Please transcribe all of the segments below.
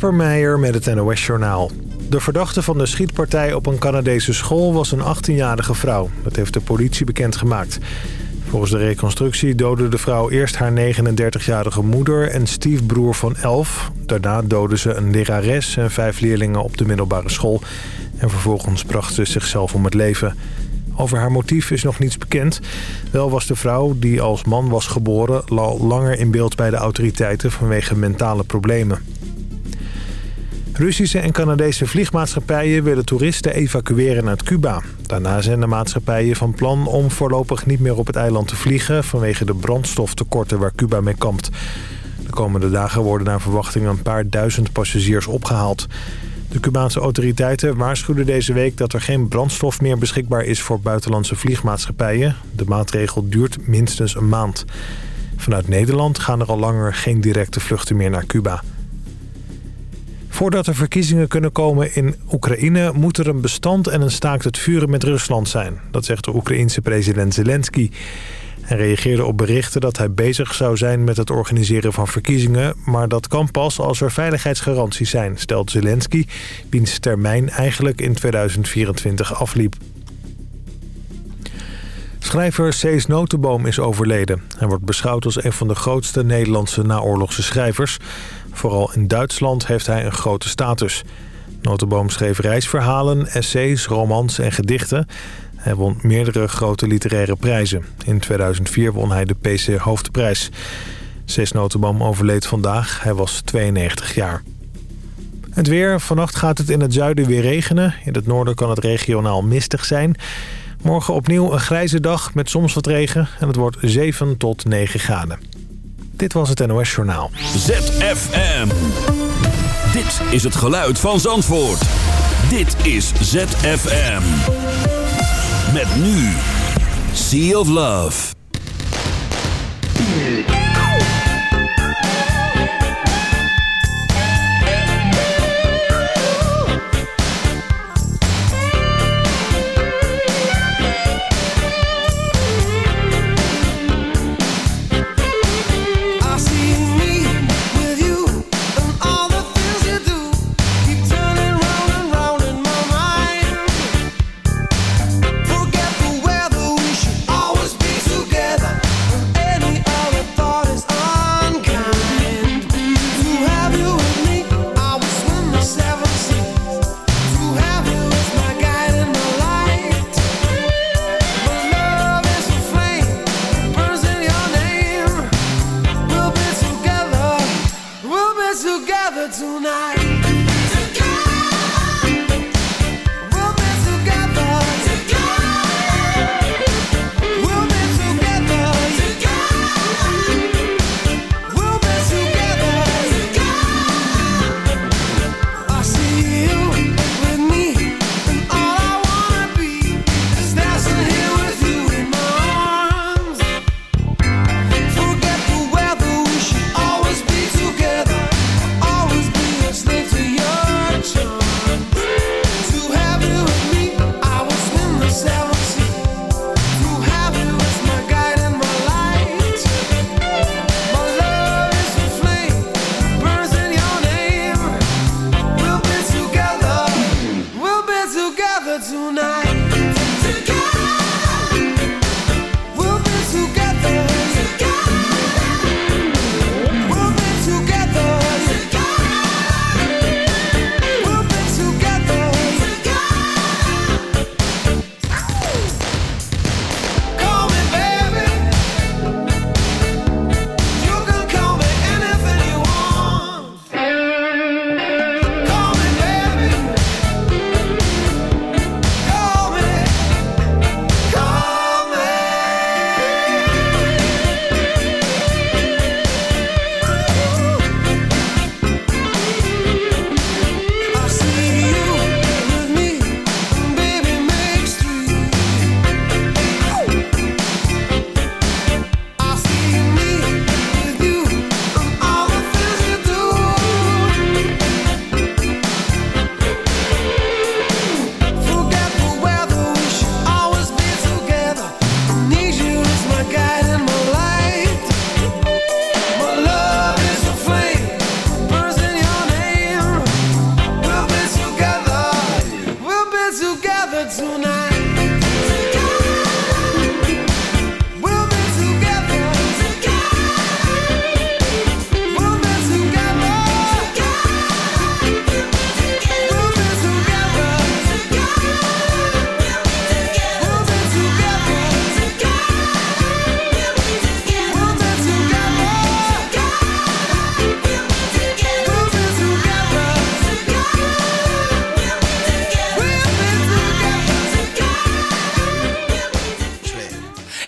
Kasper Meijer met het NOS-journaal. De verdachte van de schietpartij op een Canadese school was een 18-jarige vrouw. Dat heeft de politie bekendgemaakt. Volgens de reconstructie doodde de vrouw eerst haar 39-jarige moeder en stiefbroer van 11. Daarna doodde ze een lerares en vijf leerlingen op de middelbare school. En vervolgens bracht ze zichzelf om het leven. Over haar motief is nog niets bekend. Wel was de vrouw, die als man was geboren... al langer in beeld bij de autoriteiten vanwege mentale problemen. Russische en Canadese vliegmaatschappijen willen toeristen evacueren uit Cuba. Daarna zijn de maatschappijen van plan om voorlopig niet meer op het eiland te vliegen... vanwege de brandstoftekorten waar Cuba mee kampt. De komende dagen worden naar verwachting een paar duizend passagiers opgehaald. De Cubaanse autoriteiten waarschuwden deze week dat er geen brandstof meer beschikbaar is voor buitenlandse vliegmaatschappijen. De maatregel duurt minstens een maand. Vanuit Nederland gaan er al langer geen directe vluchten meer naar Cuba. Voordat er verkiezingen kunnen komen in Oekraïne... moet er een bestand en een staakt het vuren met Rusland zijn. Dat zegt de Oekraïense president Zelensky. Hij reageerde op berichten dat hij bezig zou zijn met het organiseren van verkiezingen... maar dat kan pas als er veiligheidsgaranties zijn, stelt Zelensky... wiens termijn eigenlijk in 2024 afliep. Schrijver Cees Notenboom is overleden. Hij wordt beschouwd als een van de grootste Nederlandse naoorlogse schrijvers. Vooral in Duitsland heeft hij een grote status. Notenboom schreef reisverhalen, essays, romans en gedichten... Hij won meerdere grote literaire prijzen. In 2004 won hij de PC Hoofdprijs. Cees Notenboom overleed vandaag. Hij was 92 jaar. Het weer. Vannacht gaat het in het zuiden weer regenen. In het noorden kan het regionaal mistig zijn. Morgen opnieuw een grijze dag met soms wat regen. En het wordt 7 tot 9 graden. Dit was het NOS Journaal. ZFM. Dit is het geluid van Zandvoort. Dit is ZFM. Met nu Sea of Love.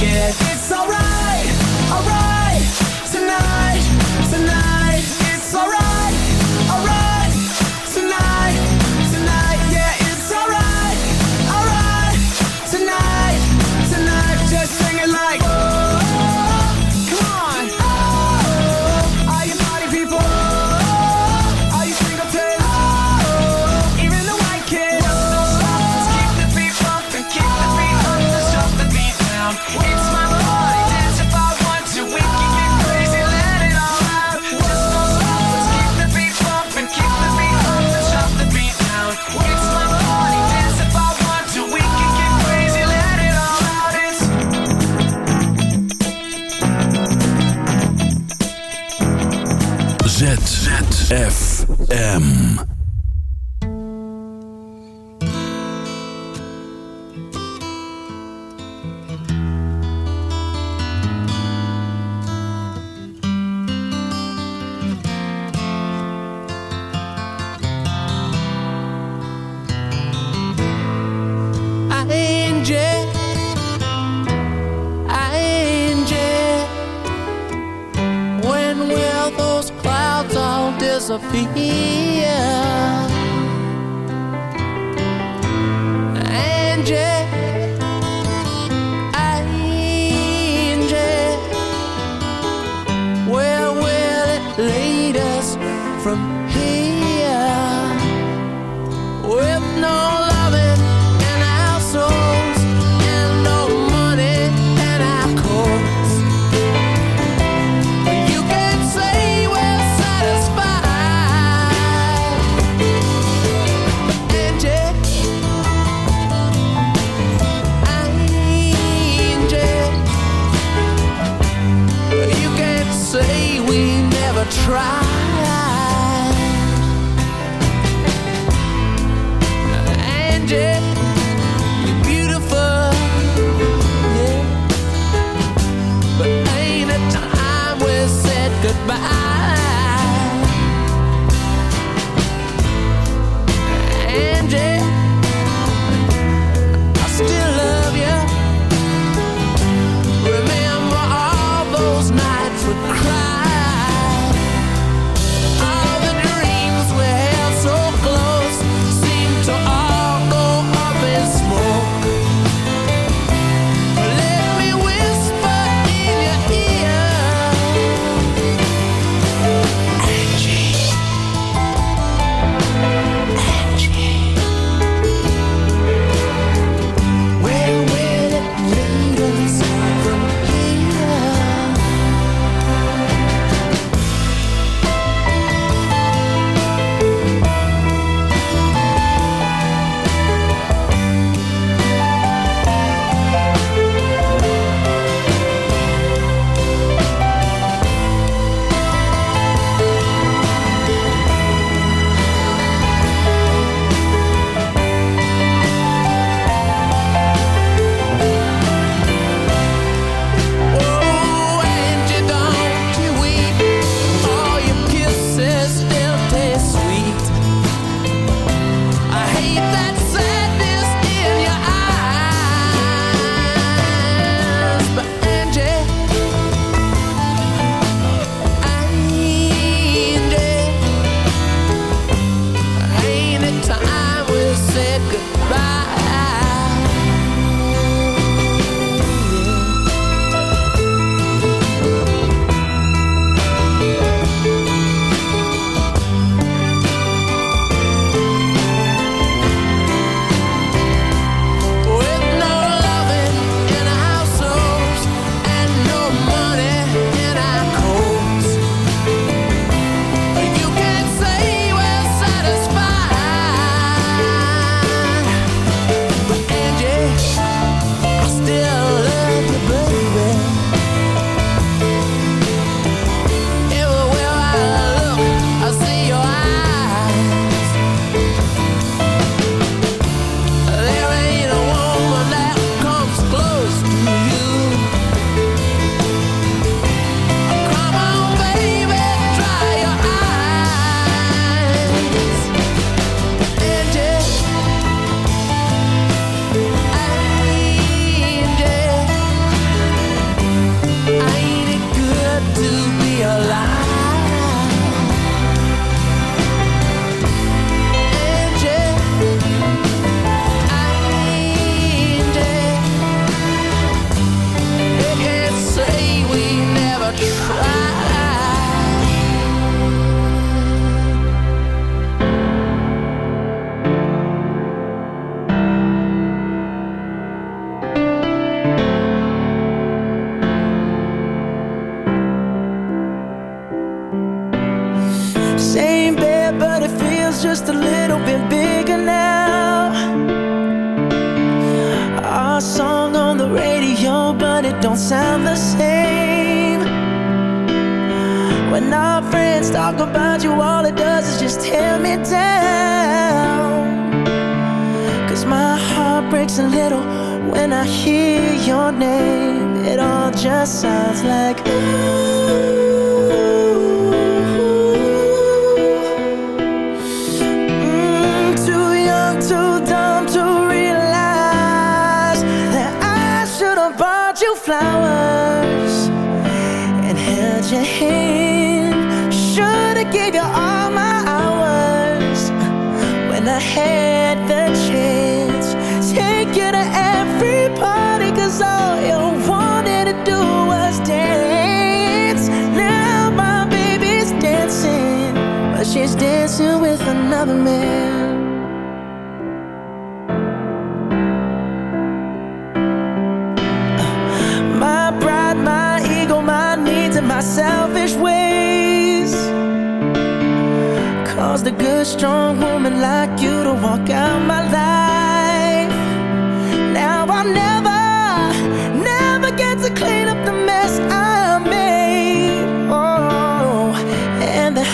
I'll ZFM. From never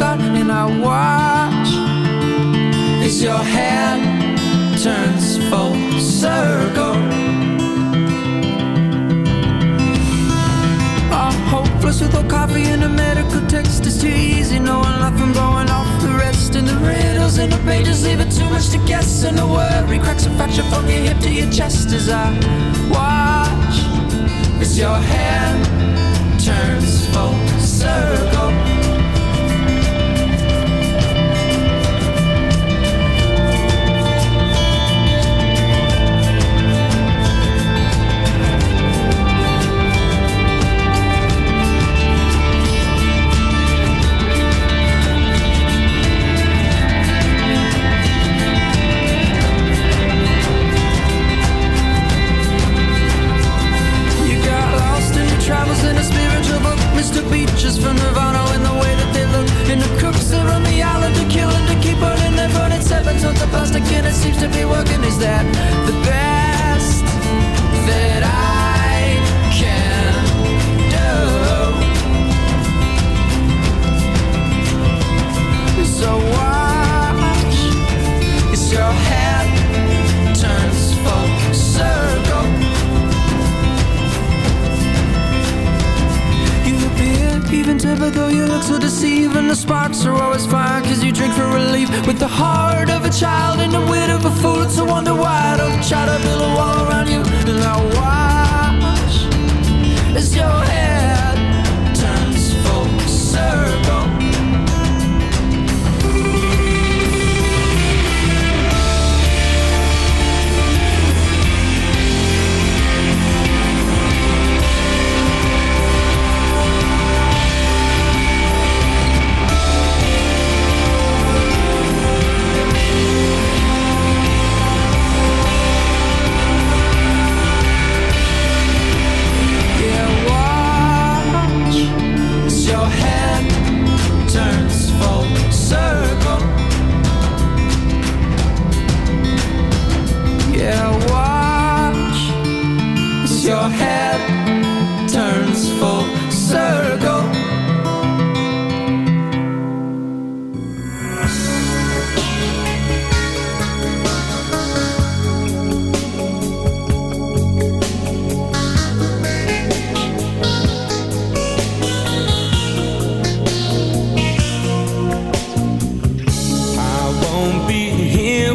got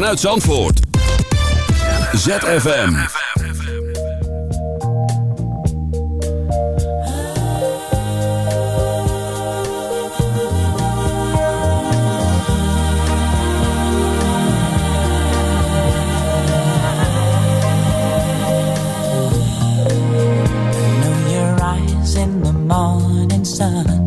vanuit Zandvoort. ZFM. morning sun.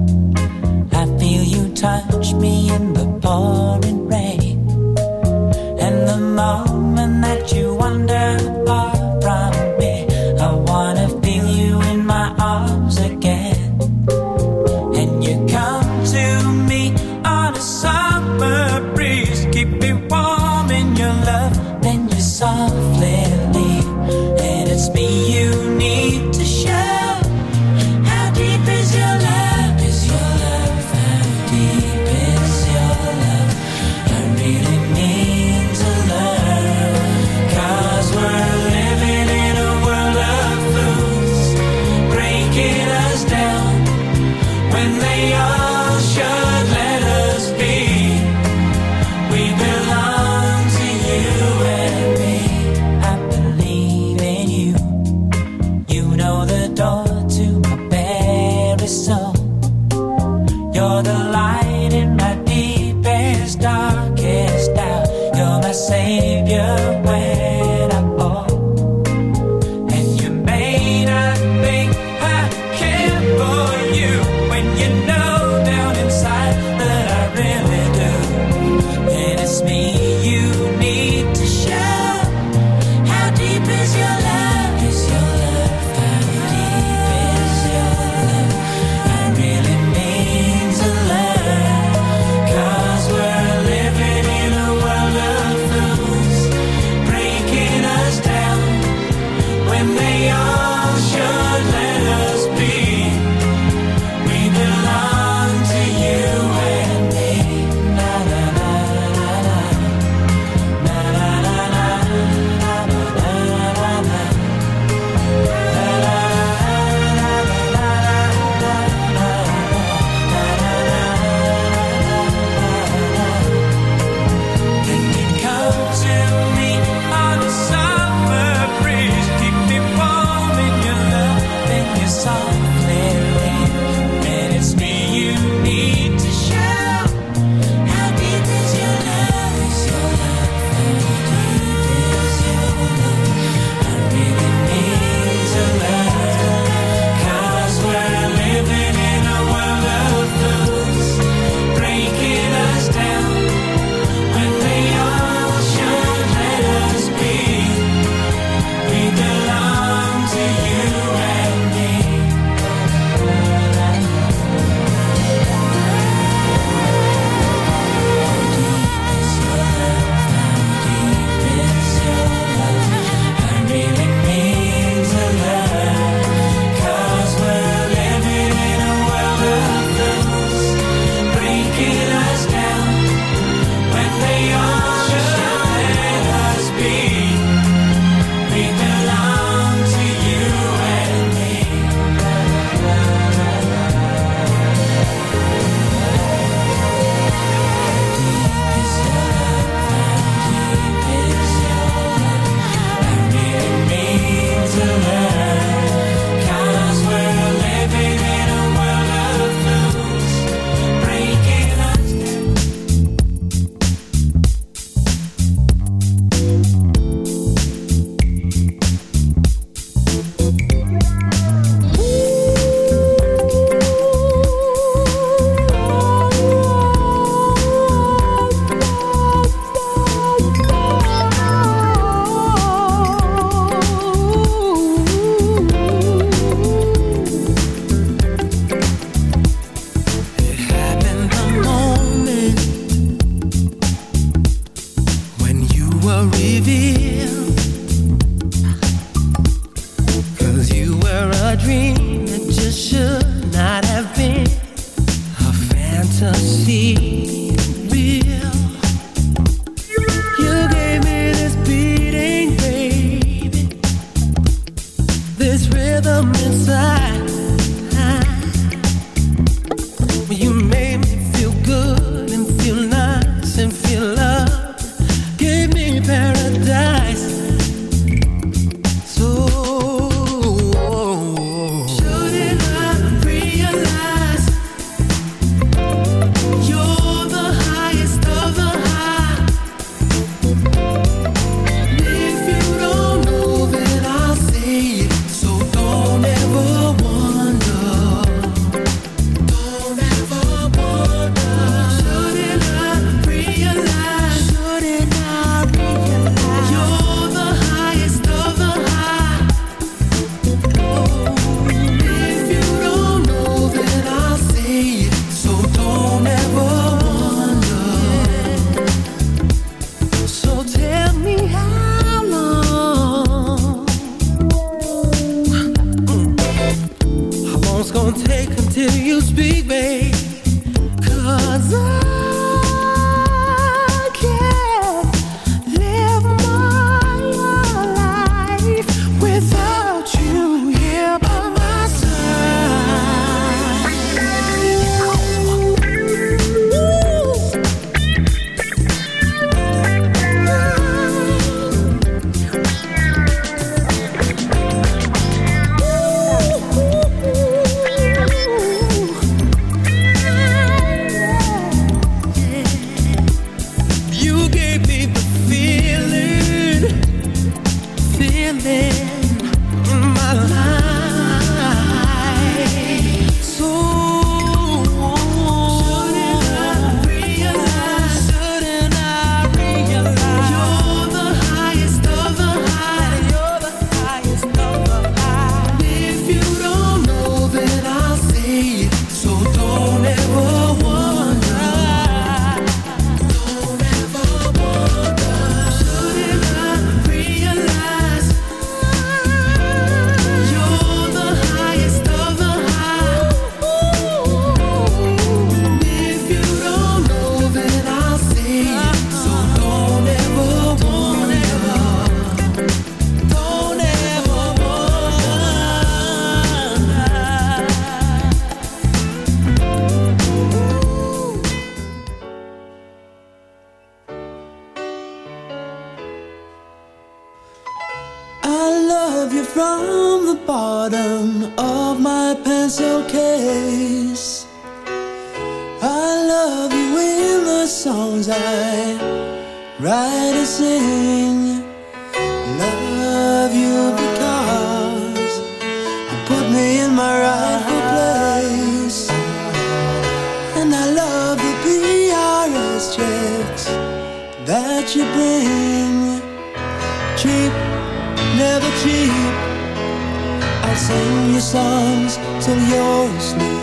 I write a sing. Love you because you put me in my rightful place, and I love the PRS checks that you bring. Cheap, never cheap. I'll sing you songs till you're asleep.